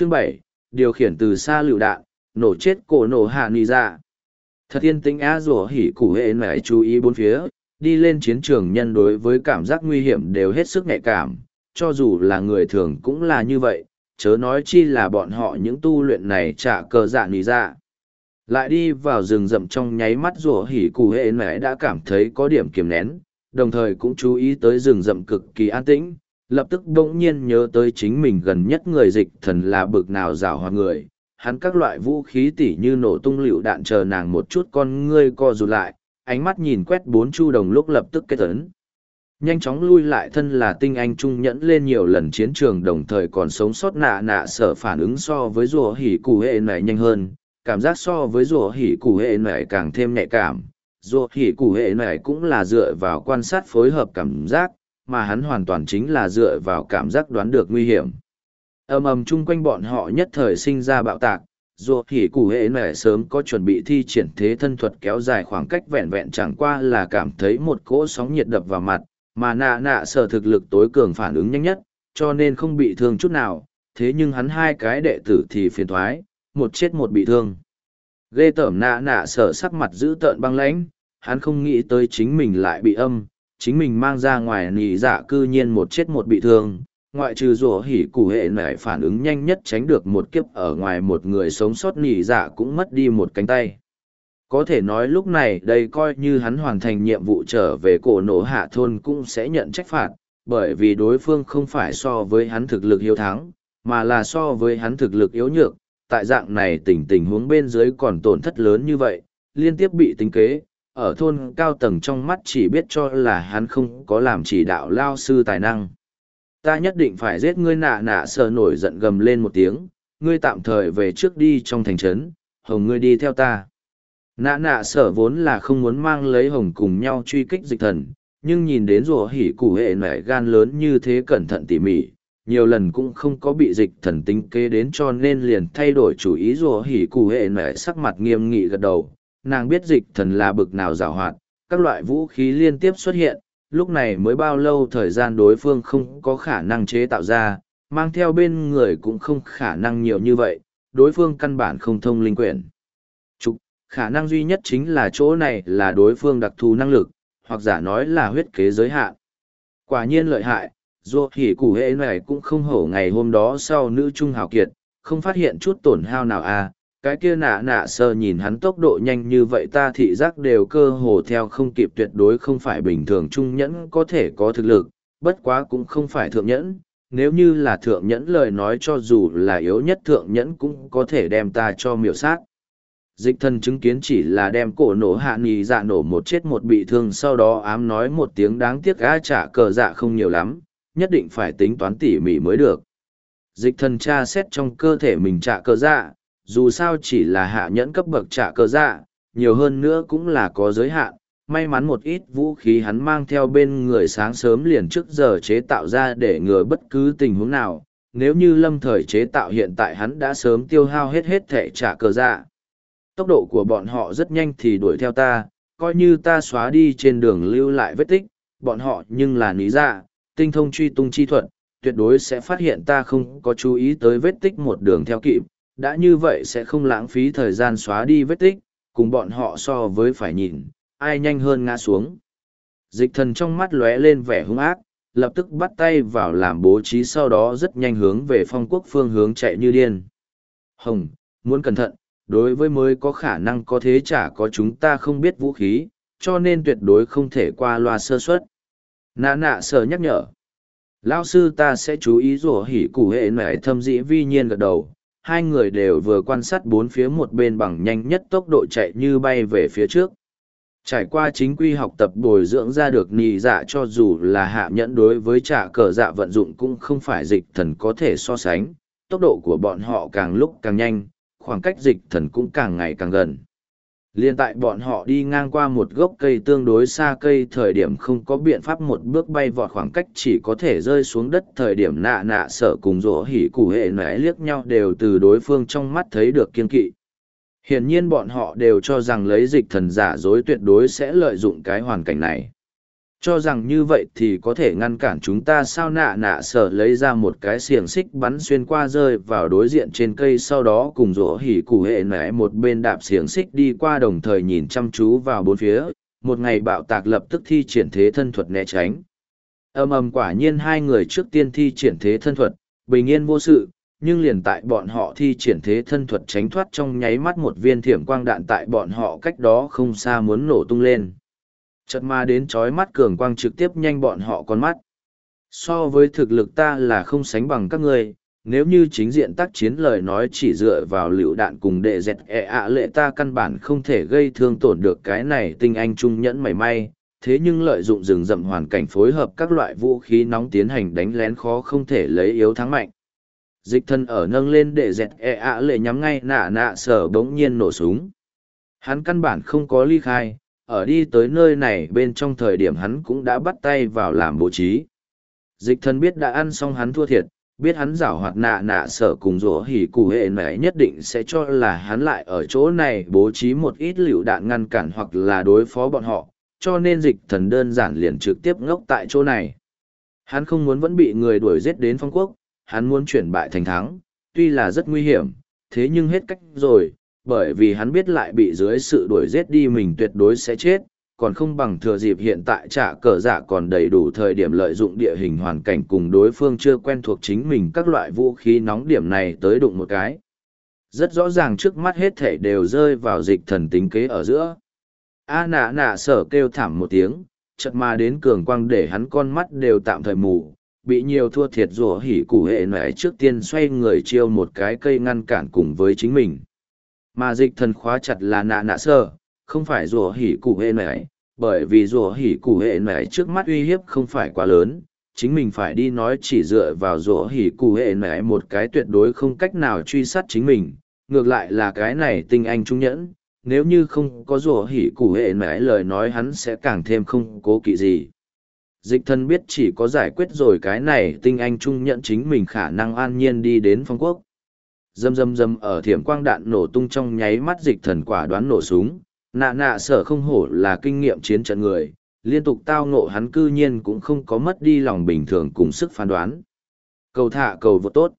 Chương bảy điều khiển từ xa lựu đạn, nổ chết cổ nổ hạ nì ra. Thật yên tĩnh á rủa hỉ củ hệ nải chú ý bốn phía, đi lên chiến trường nhân đối với cảm giác nguy hiểm đều hết sức nhạy cảm, cho dù là người thường cũng là như vậy, chớ nói chi là bọn họ những tu luyện này trả cờ dạ nì ra. Lại đi vào rừng rậm trong nháy mắt rủa hỉ củ hệ nải đã cảm thấy có điểm kiềm nén, đồng thời cũng chú ý tới rừng rậm cực kỳ an tĩnh, lập tức bỗng nhiên nhớ tới chính mình gần nhất người dịch thần là bực nào rào hoa người. Hắn các loại vũ khí tỉ như nổ tung lựu đạn chờ nàng một chút con ngươi co rụt lại, ánh mắt nhìn quét bốn chu đồng lúc lập tức kết ấn. Nhanh chóng lui lại thân là tinh anh trung nhẫn lên nhiều lần chiến trường đồng thời còn sống sót nạ nạ sở phản ứng so với rùa hỉ củ hệ này nhanh hơn, cảm giác so với rùa hỉ củ hệ này càng thêm nhạy cảm. Rùa hỉ củ hệ này cũng là dựa vào quan sát phối hợp cảm giác, mà hắn hoàn toàn chính là dựa vào cảm giác đoán được nguy hiểm. ầm ầm chung quanh bọn họ nhất thời sinh ra bạo tạc, dù hỉ cụ hệ mẹ sớm có chuẩn bị thi triển thế thân thuật kéo dài khoảng cách vẹn vẹn chẳng qua là cảm thấy một cỗ sóng nhiệt đập vào mặt, mà nạ nạ sở thực lực tối cường phản ứng nhanh nhất, cho nên không bị thương chút nào, thế nhưng hắn hai cái đệ tử thì phiền thoái, một chết một bị thương. Ghê tởm nạ nạ sở sắc mặt giữ tợn băng lãnh, hắn không nghĩ tới chính mình lại bị âm, chính mình mang ra ngoài nỉ dạ cư nhiên một chết một bị thương, ngoại trừ rủa hỉ cụ hệ nảy phản ứng nhanh nhất tránh được một kiếp ở ngoài một người sống sót nỉ dạ cũng mất đi một cánh tay. Có thể nói lúc này đây coi như hắn hoàn thành nhiệm vụ trở về cổ nổ hạ thôn cũng sẽ nhận trách phạt, bởi vì đối phương không phải so với hắn thực lực hiếu thắng, mà là so với hắn thực lực yếu nhược, tại dạng này tình tình huống bên dưới còn tổn thất lớn như vậy, liên tiếp bị tính kế, ở thôn cao tầng trong mắt chỉ biết cho là hắn không có làm chỉ đạo lao sư tài năng. Ta nhất định phải giết ngươi nạ nạ sờ nổi giận gầm lên một tiếng, ngươi tạm thời về trước đi trong thành trấn, hồng ngươi đi theo ta. Nạ nạ sở vốn là không muốn mang lấy hồng cùng nhau truy kích dịch thần, nhưng nhìn đến rùa hỉ củ hệ nẻ gan lớn như thế cẩn thận tỉ mỉ, nhiều lần cũng không có bị dịch thần tính kế đến cho nên liền thay đổi chủ ý rùa hỉ củ hệ nẻ sắc mặt nghiêm nghị gật đầu, nàng biết dịch thần là bực nào giảo hoạt, các loại vũ khí liên tiếp xuất hiện, lúc này mới bao lâu thời gian đối phương không có khả năng chế tạo ra, mang theo bên người cũng không khả năng nhiều như vậy, đối phương căn bản không thông linh quyển. Trục, khả năng duy nhất chính là chỗ này là đối phương đặc thù năng lực, hoặc giả nói là huyết kế giới hạn. Quả nhiên lợi hại, dù hỉ củ hệ này cũng không hổ ngày hôm đó sau nữ trung hào kiệt, không phát hiện chút tổn hao nào à, cái kia nạ nạ sơ nhìn hắn tốc độ nhanh như vậy ta thị giác đều cơ hồ theo không kịp tuyệt đối không phải bình thường trung nhẫn có thể có thực lực, bất quá cũng không phải thượng nhẫn, nếu như là thượng nhẫn lời nói cho dù là yếu nhất thượng nhẫn cũng có thể đem ta cho miểu sát. Dịch thần chứng kiến chỉ là đem cổ nổ hạ nì dạ nổ một chết một bị thương sau đó ám nói một tiếng đáng tiếc gã trả cờ dạ không nhiều lắm, nhất định phải tính toán tỉ mỉ mới được. Dịch thần tra xét trong cơ thể mình trả cờ dạ, dù sao chỉ là hạ nhẫn cấp bậc trả cơ dạ, nhiều hơn nữa cũng là có giới hạn. May mắn một ít vũ khí hắn mang theo bên người sáng sớm liền trước giờ chế tạo ra để ngừa bất cứ tình huống nào. Nếu như lâm thời chế tạo hiện tại hắn đã sớm tiêu hao hết hết thể trả cơ dạ. Tốc độ của bọn họ rất nhanh thì đuổi theo ta, coi như ta xóa đi trên đường lưu lại vết tích, bọn họ nhưng là lý dạ, tinh thông truy tung chi thuật, tuyệt đối sẽ phát hiện ta không có chú ý tới vết tích một đường theo kịp, đã như vậy sẽ không lãng phí thời gian xóa đi vết tích, cùng bọn họ so với phải nhìn, ai nhanh hơn ngã xuống. Dịch thần trong mắt lóe lên vẻ hung ác, lập tức bắt tay vào làm bố trí sau đó rất nhanh hướng về phong quốc phương hướng chạy như điên. Hồng, muốn cẩn thận, đối với mới có khả năng có thế chả có chúng ta không biết vũ khí, cho nên tuyệt đối không thể qua loa sơ suất. Nạ nạ sợ nhắc nhở. Lao sư ta sẽ chú ý rủa hỉ củ hệ mẻ thâm dĩ vi nhiên gật đầu, hai người đều vừa quan sát bốn phía một bên bằng nhanh nhất tốc độ chạy như bay về phía trước. Trải qua chính quy học tập bồi dưỡng ra được nì dạ cho dù là hạ nhẫn đối với trả cờ dạ vận dụng cũng không phải dịch thần có thể so sánh, tốc độ của bọn họ càng lúc càng nhanh, khoảng cách dịch thần cũng càng ngày càng gần. Liên tại bọn họ đi ngang qua một gốc cây tương đối xa cây thời điểm không có biện pháp một bước bay vọt khoảng cách chỉ có thể rơi xuống đất thời điểm nạ nạ sợ cùng rỗ hỉ củ hệ nẻ liếc nhau đều từ đối phương trong mắt thấy được kiên kỵ. Hiển nhiên bọn họ đều cho rằng lấy dịch thần giả dối tuyệt đối sẽ lợi dụng cái hoàn cảnh này cho rằng như vậy thì có thể ngăn cản chúng ta sao nạ nạ sở lấy ra một cái xiềng xích bắn xuyên qua rơi vào đối diện trên cây sau đó cùng rỗ hỉ cụ hệ nẻ một bên đạp xiềng xích đi qua đồng thời nhìn chăm chú vào bốn phía. Một ngày bạo tạc lập tức thi triển thế thân thuật né tránh. Ầm ầm quả nhiên hai người trước tiên thi triển thế thân thuật, bình yên vô sự, nhưng liền tại bọn họ thi triển thế thân thuật tránh thoát trong nháy mắt một viên thiểm quang đạn tại bọn họ cách đó không xa muốn nổ tung lên chật ma đến trói mắt cường quang trực tiếp nhanh bọn họ con mắt. So với thực lực ta là không sánh bằng các ngươi, nếu như chính diện tác chiến lời nói chỉ dựa vào lựu đạn cùng đệ dẹt ẹ ạ lệ ta căn bản không thể gây thương tổn được cái này tinh anh trung nhẫn mảy may, thế nhưng lợi dụng rừng rậm hoàn cảnh phối hợp các loại vũ khí nóng tiến hành đánh lén khó không thể lấy yếu thắng mạnh. Dịch thân ở nâng lên để dẹt ẹ ạ lệ nhắm ngay nạ nạ sở bỗng nhiên nổ súng. Hắn căn bản không có ly khai ở đi tới nơi này bên trong thời điểm hắn cũng đã bắt tay vào làm bố trí. Dịch thân biết đã ăn xong hắn thua thiệt, biết hắn giảo hoạt nạ nạ sở cùng rủa hỉ cụ hệ mẻ nhất định sẽ cho là hắn lại ở chỗ này bố trí một ít lựu đạn ngăn cản hoặc là đối phó bọn họ, cho nên dịch thần đơn giản liền trực tiếp ngốc tại chỗ này. Hắn không muốn vẫn bị người đuổi giết đến phong quốc, hắn muốn chuyển bại thành thắng, tuy là rất nguy hiểm, thế nhưng hết cách rồi bởi vì hắn biết lại bị dưới sự đuổi giết đi mình tuyệt đối sẽ chết còn không bằng thừa dịp hiện tại trả cờ giả còn đầy đủ thời điểm lợi dụng địa hình hoàn cảnh cùng đối phương chưa quen thuộc chính mình các loại vũ khí nóng điểm này tới đụng một cái. Rất rõ ràng trước mắt hết thể đều rơi vào dịch thần tính kế ở giữa. A nạ nạ sở kêu thảm một tiếng, chợt mà đến cường quang để hắn con mắt đều tạm thời mù, bị nhiều thua thiệt rủa hỉ củ hệ nẻ trước tiên xoay người chiêu một cái cây ngăn cản cùng với chính mình. Mà dịch thần khóa chặt là nạ nạ sơ, không phải rủa hỉ cụ hệ nải, bởi vì rủa hỉ cụ hệ nải trước mắt uy hiếp không phải quá lớn, chính mình phải đi nói chỉ dựa vào rủa hỉ cụ hệ nải một cái tuyệt đối không cách nào truy sát chính mình, ngược lại là cái này tinh anh trung nhẫn, nếu như không có rủa hỉ cụ hệ nải lời nói hắn sẽ càng thêm không cố kỵ gì. Dịch thân biết chỉ có giải quyết rồi cái này tinh anh trung nhẫn chính mình khả năng an nhiên đi đến phong quốc. Dâm dâm dâm ở thiểm quang đạn nổ tung trong nháy mắt dịch thần quả đoán nổ súng, Nạ nạ sở không hổ là kinh nghiệm chiến trận người, liên tục tao ngộ hắn cư nhiên cũng không có mất đi lòng bình thường cùng sức phán đoán. Cầu thả cầu vô tốt.